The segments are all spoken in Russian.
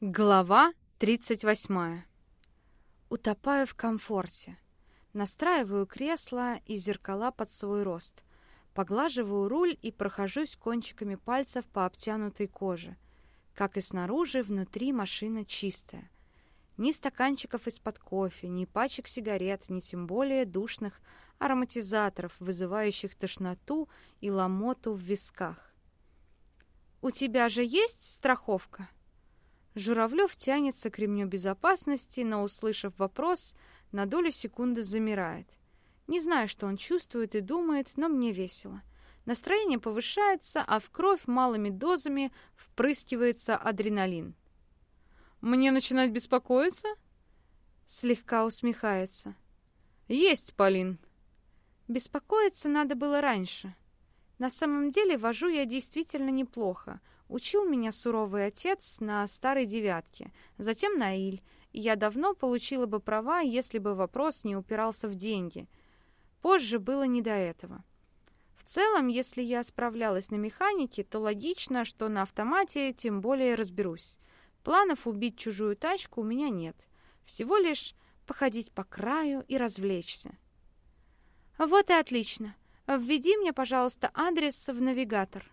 Глава 38. Утопаю в комфорте. Настраиваю кресло и зеркала под свой рост. Поглаживаю руль и прохожусь кончиками пальцев по обтянутой коже. Как и снаружи, внутри машина чистая. Ни стаканчиков из-под кофе, ни пачек сигарет, ни тем более душных ароматизаторов, вызывающих тошноту и ломоту в висках. «У тебя же есть страховка?» Журавлев тянется к ремню безопасности, но, услышав вопрос, на долю секунды замирает. Не знаю, что он чувствует и думает, но мне весело. Настроение повышается, а в кровь малыми дозами впрыскивается адреналин. «Мне начинать беспокоиться?» Слегка усмехается. «Есть, Полин!» Беспокоиться надо было раньше. На самом деле вожу я действительно неплохо. Учил меня суровый отец на старой девятке, затем на Иль, я давно получила бы права, если бы вопрос не упирался в деньги. Позже было не до этого. В целом, если я справлялась на механике, то логично, что на автомате тем более разберусь. Планов убить чужую тачку у меня нет. Всего лишь походить по краю и развлечься. Вот и отлично. Введи мне, пожалуйста, адрес в навигатор.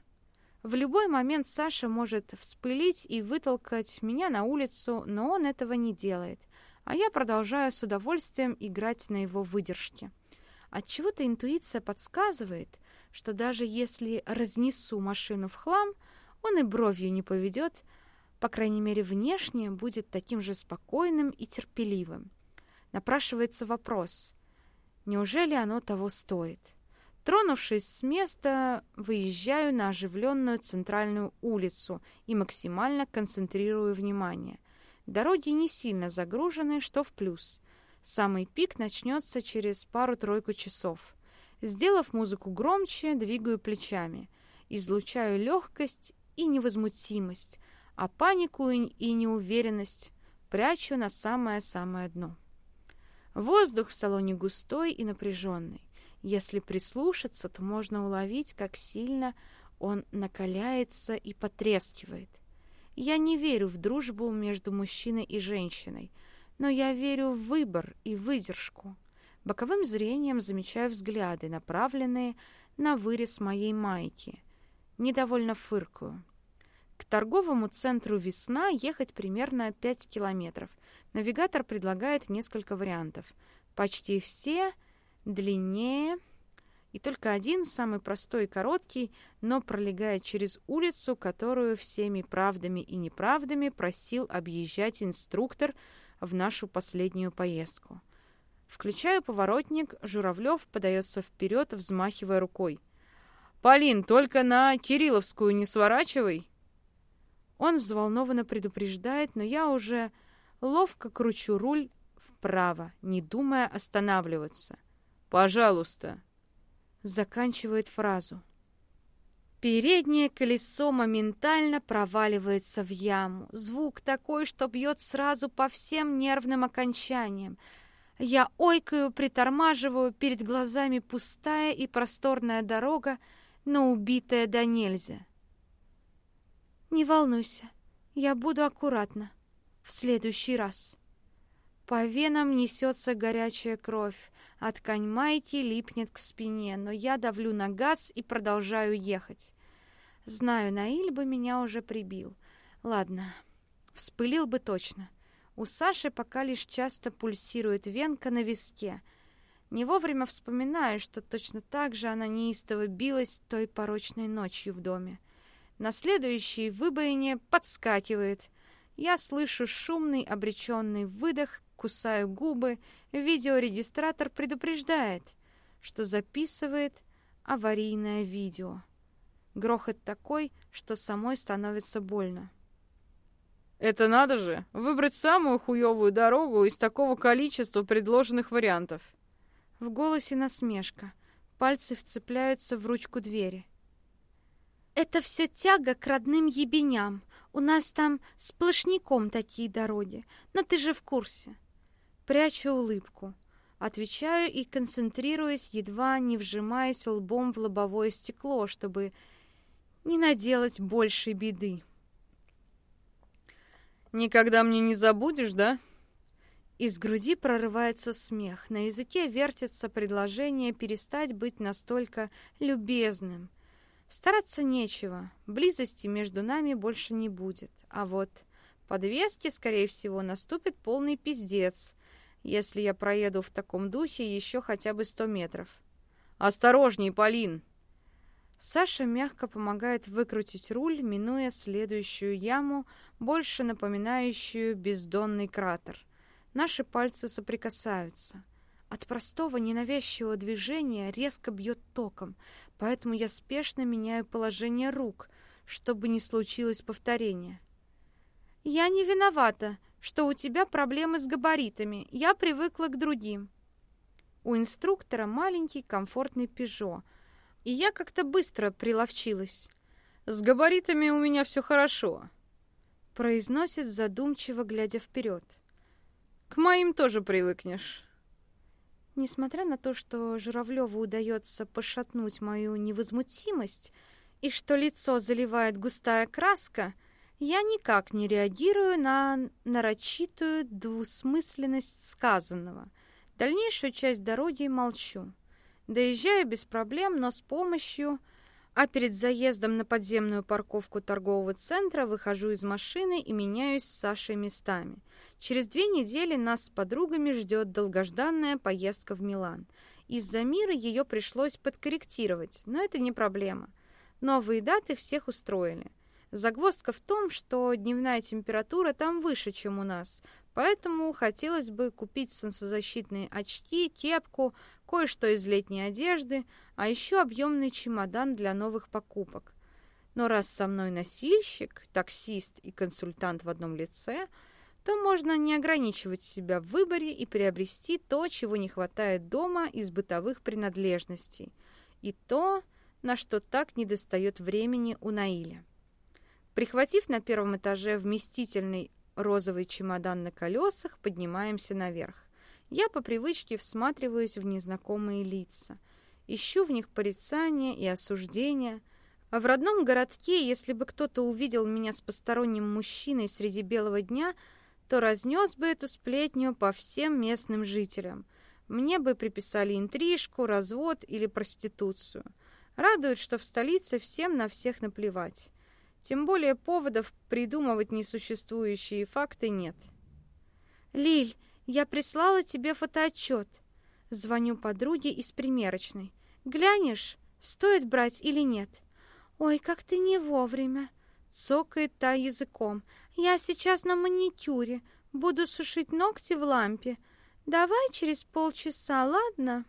В любой момент Саша может вспылить и вытолкать меня на улицу, но он этого не делает, а я продолжаю с удовольствием играть на его выдержке. Отчего-то интуиция подсказывает, что даже если разнесу машину в хлам, он и бровью не поведет, по крайней мере, внешне будет таким же спокойным и терпеливым. Напрашивается вопрос, неужели оно того стоит? Тронувшись с места, выезжаю на оживленную центральную улицу и максимально концентрирую внимание. Дороги не сильно загружены, что в плюс. Самый пик начнется через пару-тройку часов. Сделав музыку громче, двигаю плечами. Излучаю легкость и невозмутимость, а панику и неуверенность прячу на самое-самое дно. Воздух в салоне густой и напряженный. Если прислушаться, то можно уловить, как сильно он накаляется и потрескивает. Я не верю в дружбу между мужчиной и женщиной, но я верю в выбор и выдержку. Боковым зрением замечаю взгляды, направленные на вырез моей майки. Недовольно фыркаю. К торговому центру «Весна» ехать примерно 5 километров. Навигатор предлагает несколько вариантов. Почти все длиннее, и только один, самый простой и короткий, но пролегает через улицу, которую всеми правдами и неправдами просил объезжать инструктор в нашу последнюю поездку. Включаю поворотник, Журавлев подается вперед, взмахивая рукой. «Полин, только на Кирилловскую не сворачивай!» Он взволнованно предупреждает, но я уже ловко кручу руль вправо, не думая останавливаться. Пожалуйста. Заканчивает фразу. Переднее колесо моментально проваливается в яму. Звук такой, что бьет сразу по всем нервным окончаниям. Я ойкаю, притормаживаю, перед глазами пустая и просторная дорога, но убитая до нельзя. Не волнуйся, я буду аккуратна. В следующий раз. По венам несется горячая кровь, а ткань майки липнет к спине, но я давлю на газ и продолжаю ехать. Знаю, Наиль бы меня уже прибил. Ладно, вспылил бы точно. У Саши пока лишь часто пульсирует венка на виске. Не вовремя вспоминаю, что точно так же она неистово билась той порочной ночью в доме. На следующей выбоине подскакивает. Я слышу шумный обреченный выдох, кусаю губы, видеорегистратор предупреждает, что записывает аварийное видео. Грохот такой, что самой становится больно. Это надо же, выбрать самую хуевую дорогу из такого количества предложенных вариантов. В голосе насмешка. Пальцы вцепляются в ручку двери. Это все тяга к родным ебеням. У нас там сплошняком такие дороги. Но ты же в курсе. Прячу улыбку. Отвечаю и концентрируюсь, едва не вжимаясь лбом в лобовое стекло, чтобы не наделать большей беды. Никогда мне не забудешь, да? Из груди прорывается смех. На языке вертится предложение перестать быть настолько любезным. Стараться нечего. Близости между нами больше не будет. А вот подвески, скорее всего, наступит полный пиздец, если я проеду в таком духе еще хотя бы сто метров. «Осторожней, Полин!» Саша мягко помогает выкрутить руль, минуя следующую яму, больше напоминающую бездонный кратер. Наши пальцы соприкасаются. От простого ненавязчивого движения резко бьет током, поэтому я спешно меняю положение рук, чтобы не случилось повторения. «Я не виновата, что у тебя проблемы с габаритами. Я привыкла к другим». У инструктора маленький комфортный «Пежо», и я как-то быстро приловчилась. «С габаритами у меня все хорошо», — произносит задумчиво, глядя вперед. «К моим тоже привыкнешь». Несмотря на то, что Журавлеву удается пошатнуть мою невозмутимость и что лицо заливает густая краска, я никак не реагирую на нарочитую двусмысленность сказанного. Дальнейшую часть дороги молчу. Доезжаю без проблем, но с помощью... А перед заездом на подземную парковку торгового центра выхожу из машины и меняюсь с Сашей местами. Через две недели нас с подругами ждет долгожданная поездка в Милан. Из-за мира ее пришлось подкорректировать, но это не проблема. Новые даты всех устроили. Загвоздка в том, что дневная температура там выше, чем у нас, поэтому хотелось бы купить солнцезащитные очки, кепку, кое-что из летней одежды, а еще объемный чемодан для новых покупок. Но раз со мной носильщик, таксист и консультант в одном лице, то можно не ограничивать себя в выборе и приобрести то, чего не хватает дома из бытовых принадлежностей, и то, на что так недостает времени у Наиля. Прихватив на первом этаже вместительный розовый чемодан на колесах, поднимаемся наверх. Я по привычке всматриваюсь в незнакомые лица. Ищу в них порицания и осуждения. А в родном городке, если бы кто-то увидел меня с посторонним мужчиной среди белого дня, то разнес бы эту сплетню по всем местным жителям. Мне бы приписали интрижку, развод или проституцию. Радует, что в столице всем на всех наплевать. Тем более поводов придумывать несуществующие факты нет. «Лиль, я прислала тебе фотоотчет. Звоню подруге из примерочной. Глянешь, стоит брать или нет? Ой, как ты не вовремя. Цокает та языком. Я сейчас на маникюре. Буду сушить ногти в лампе. Давай через полчаса, ладно?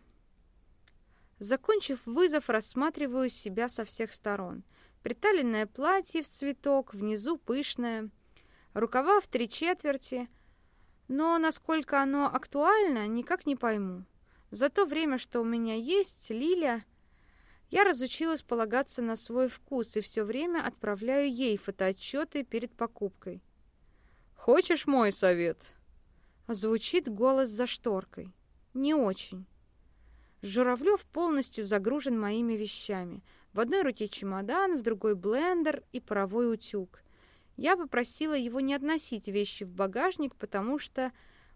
Закончив вызов, рассматриваю себя со всех сторон. Приталенное платье в цветок, внизу пышное. Рукава в три четверти, но насколько оно актуально, никак не пойму. За то время, что у меня есть, Лиля, я разучилась полагаться на свой вкус и все время отправляю ей фотоотчеты перед покупкой. «Хочешь мой совет?» Звучит голос за шторкой. Не очень. Журавлев полностью загружен моими вещами. В одной руке чемодан, в другой блендер и паровой утюг. Я попросила его не относить вещи в багажник, потому что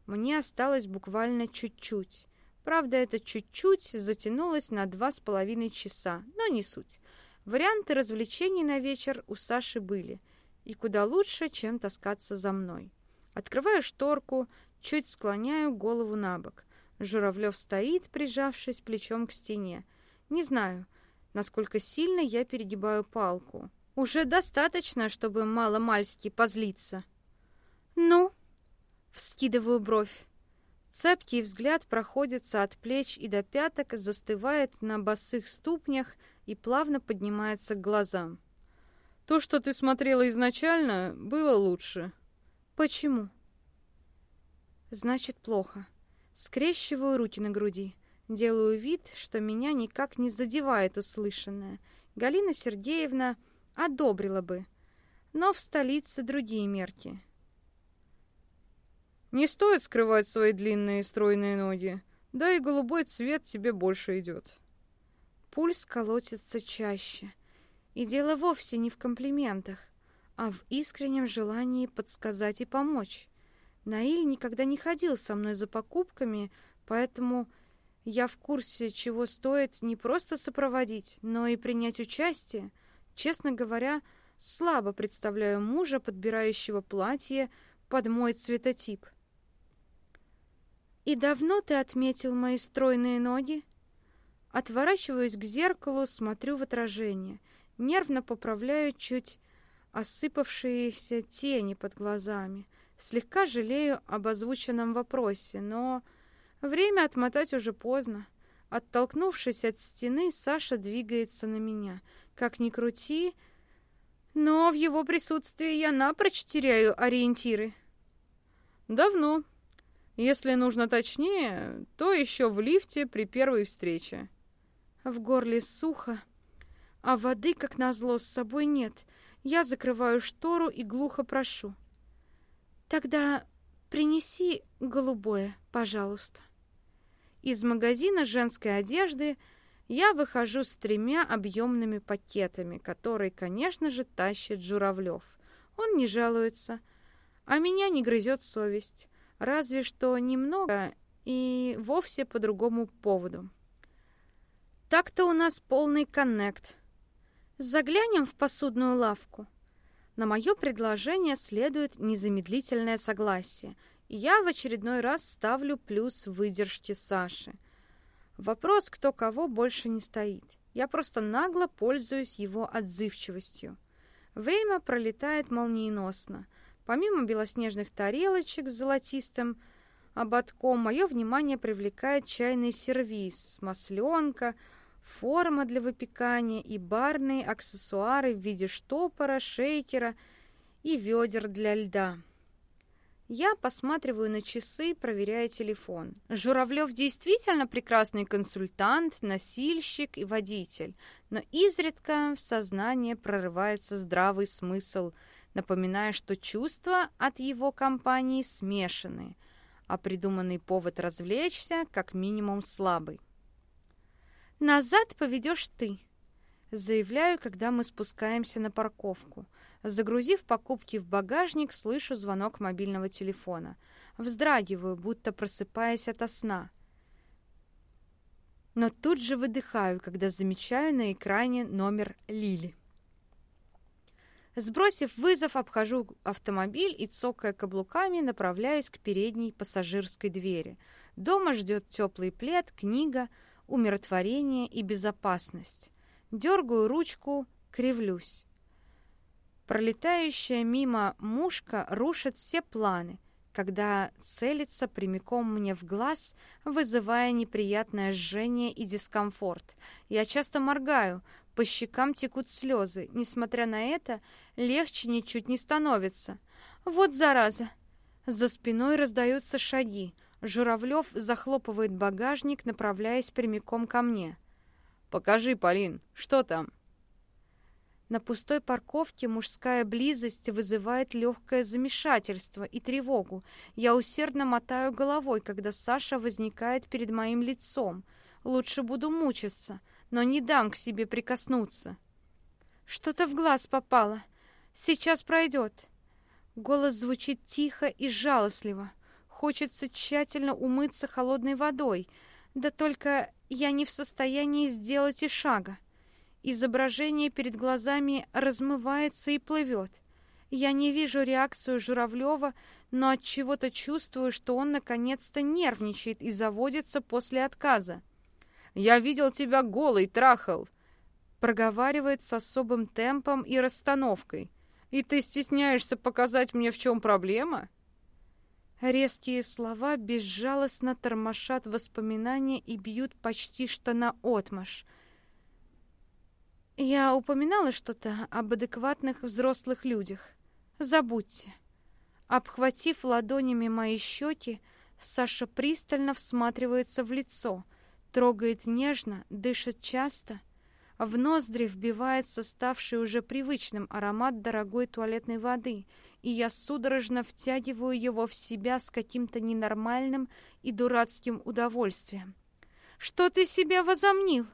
мне осталось буквально чуть-чуть. Правда, это чуть-чуть затянулось на два с половиной часа, но не суть. Варианты развлечений на вечер у Саши были, и куда лучше, чем таскаться за мной. Открываю шторку, чуть склоняю голову на бок. Журавлев стоит, прижавшись плечом к стене. Не знаю, насколько сильно я перегибаю палку. Уже достаточно, чтобы мало-мальски позлиться. «Ну?» — вскидываю бровь. Цепкий взгляд проходится от плеч и до пяток, застывает на босых ступнях и плавно поднимается к глазам. «То, что ты смотрела изначально, было лучше». «Почему?» «Значит, плохо». Скрещиваю руки на груди. Делаю вид, что меня никак не задевает услышанное. Галина Сергеевна одобрила бы. Но в столице другие мерки. Не стоит скрывать свои длинные стройные ноги. Да и голубой цвет тебе больше идет. Пульс колотится чаще. И дело вовсе не в комплиментах, а в искреннем желании подсказать и помочь. Наиль никогда не ходил со мной за покупками, поэтому я в курсе, чего стоит не просто сопроводить, но и принять участие. Честно говоря, слабо представляю мужа, подбирающего платье под мой цветотип. «И давно ты отметил мои стройные ноги?» Отворачиваюсь к зеркалу, смотрю в отражение. Нервно поправляю чуть осыпавшиеся тени под глазами. Слегка жалею об озвученном вопросе, но время отмотать уже поздно. Оттолкнувшись от стены, Саша двигается на меня. Как ни крути, но в его присутствии я напрочь теряю ориентиры. Давно. Если нужно точнее, то еще в лифте при первой встрече. В горле сухо, а воды, как назло, с собой нет. Я закрываю штору и глухо прошу. Тогда принеси голубое, пожалуйста. Из магазина женской одежды я выхожу с тремя объемными пакетами, которые, конечно же, тащит Журавлев. Он не жалуется, а меня не грызет совесть, разве что немного и вовсе по другому поводу. Так-то у нас полный коннект. Заглянем в посудную лавку. На мое предложение следует незамедлительное согласие, и я в очередной раз ставлю плюс выдержке Саши. Вопрос, кто кого, больше не стоит. Я просто нагло пользуюсь его отзывчивостью. Время пролетает молниеносно. Помимо белоснежных тарелочек с золотистым ободком, мое внимание привлекает чайный сервиз, масленка, форма для выпекания и барные аксессуары в виде штопора, шейкера и ведер для льда. Я посматриваю на часы, проверяя телефон. Журавлев действительно прекрасный консультант, носильщик и водитель, но изредка в сознание прорывается здравый смысл, напоминая, что чувства от его компании смешанные, а придуманный повод развлечься как минимум слабый. «Назад поведешь ты», — заявляю, когда мы спускаемся на парковку. Загрузив покупки в багажник, слышу звонок мобильного телефона. Вздрагиваю, будто просыпаясь ото сна. Но тут же выдыхаю, когда замечаю на экране номер Лили. Сбросив вызов, обхожу автомобиль и, цокая каблуками, направляюсь к передней пассажирской двери. Дома ждет теплый плед, книга — умиротворение и безопасность. Дергаю ручку, кривлюсь. Пролетающая мимо мушка рушит все планы, когда целится прямиком мне в глаз, вызывая неприятное жжение и дискомфорт. Я часто моргаю, по щекам текут слезы. Несмотря на это, легче ничуть не становится. Вот зараза! За спиной раздаются шаги. Журавлев захлопывает багажник, направляясь прямиком ко мне. «Покажи, Полин, что там?» На пустой парковке мужская близость вызывает легкое замешательство и тревогу. Я усердно мотаю головой, когда Саша возникает перед моим лицом. Лучше буду мучиться, но не дам к себе прикоснуться. Что-то в глаз попало. Сейчас пройдет. Голос звучит тихо и жалостливо. Хочется тщательно умыться холодной водой, да только я не в состоянии сделать и шага. Изображение перед глазами размывается и плывет. Я не вижу реакцию Журавлева, но от чего-то чувствую, что он наконец-то нервничает и заводится после отказа. «Я видел тебя голый, трахал!» проговаривает с особым темпом и расстановкой. «И ты стесняешься показать мне, в чем проблема?» Резкие слова безжалостно тормошат воспоминания и бьют почти что на отмаш. Я упоминала что-то об адекватных взрослых людях. Забудьте. Обхватив ладонями мои щеки, Саша пристально всматривается в лицо, трогает нежно, дышит часто — в ноздри вбивается ставший уже привычным аромат дорогой туалетной воды, и я судорожно втягиваю его в себя с каким-то ненормальным и дурацким удовольствием. «Что ты себе возомнил?»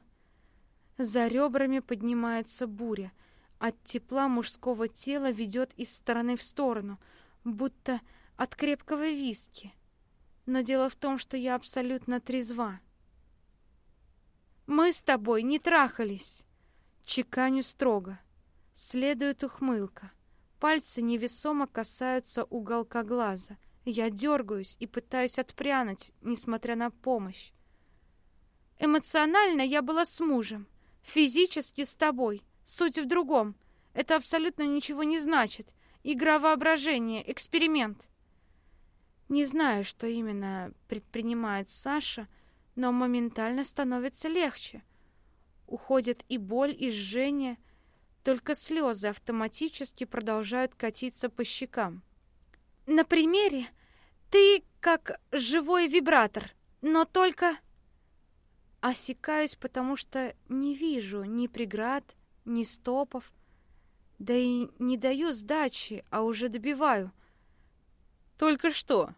За ребрами поднимается буря, От тепла мужского тела ведет из стороны в сторону, будто от крепкого виски. Но дело в том, что я абсолютно трезва. Мы с тобой не трахались. Чеканю строго. Следует ухмылка. Пальцы невесомо касаются уголка глаза. Я дергаюсь и пытаюсь отпрянуть, несмотря на помощь. Эмоционально я была с мужем, физически с тобой. Суть в другом. Это абсолютно ничего не значит. Игра воображения, эксперимент. Не знаю, что именно предпринимает Саша, но моментально становится легче. Уходит и боль, и жжение, только слезы автоматически продолжают катиться по щекам. На примере ты как живой вибратор, но только... Осекаюсь, потому что не вижу ни преград, ни стопов. Да и не даю сдачи, а уже добиваю. Только что.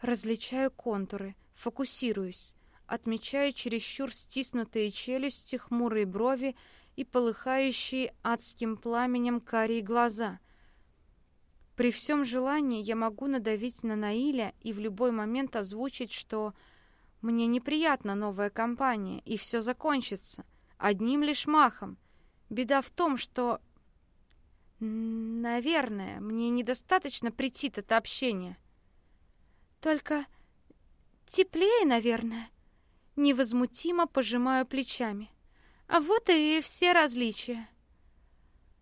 Различаю контуры, фокусируюсь, отмечаю чересчур стиснутые челюсти, хмурые брови и полыхающие адским пламенем карие глаза. При всем желании я могу надавить на Наиля и в любой момент озвучить, что мне неприятна новая компания, и все закончится. Одним лишь махом. Беда в том, что... Наверное, мне недостаточно претит это общение. Только теплее, наверное. Невозмутимо пожимаю плечами. А вот и все различия.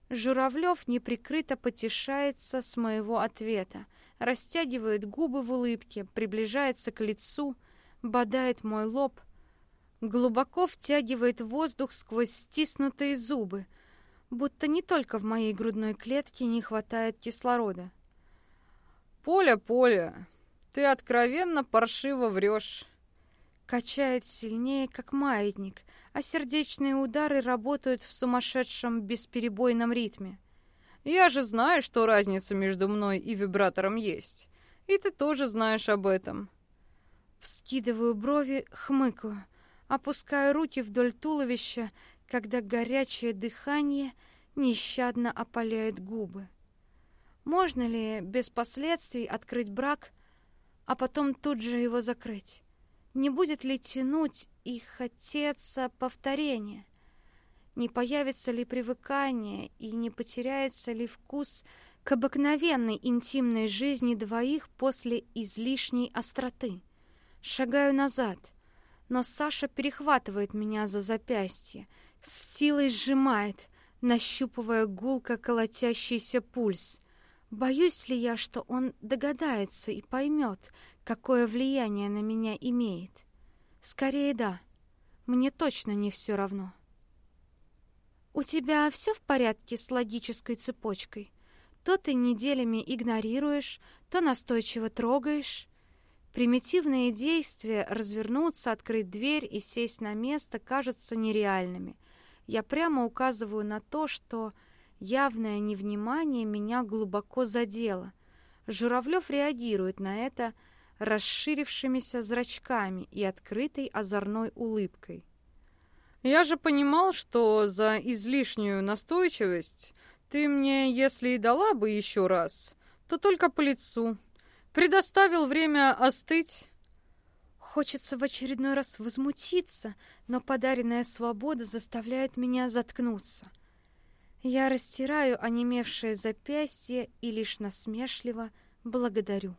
Журавлев неприкрыто потешается с моего ответа, растягивает губы в улыбке, приближается к лицу, бодает мой лоб, глубоко втягивает воздух сквозь стиснутые зубы, будто не только в моей грудной клетке не хватает кислорода. «Поля, Поля, ты откровенно паршиво врешь!» Качает сильнее, как маятник, а сердечные удары работают в сумасшедшем бесперебойном ритме. «Я же знаю, что разница между мной и вибратором есть. И ты тоже знаешь об этом». Вскидываю брови, хмыкаю, опускаю руки вдоль туловища, когда горячее дыхание нещадно опаляет губы. Можно ли без последствий открыть брак, а потом тут же его закрыть? Не будет ли тянуть и хотеться повторения? Не появится ли привыкание и не потеряется ли вкус к обыкновенной интимной жизни двоих после излишней остроты? Шагаю назад, но Саша перехватывает меня за запястье, с силой сжимает, нащупывая гулко колотящийся пульс. Боюсь ли я, что он догадается и поймет, какое влияние на меня имеет? Скорее да. Мне точно не все равно. У тебя все в порядке с логической цепочкой? То ты неделями игнорируешь, то настойчиво трогаешь. Примитивные действия развернуться, открыть дверь и сесть на место кажутся нереальными. Я прямо указываю на то, что Явное невнимание меня глубоко задело. Журавлев реагирует на это расширившимися зрачками и открытой озорной улыбкой. «Я же понимал, что за излишнюю настойчивость ты мне, если и дала бы еще раз, то только по лицу. Предоставил время остыть». Хочется в очередной раз возмутиться, но подаренная свобода заставляет меня заткнуться. Я растираю онемевшее запястье и лишь насмешливо благодарю.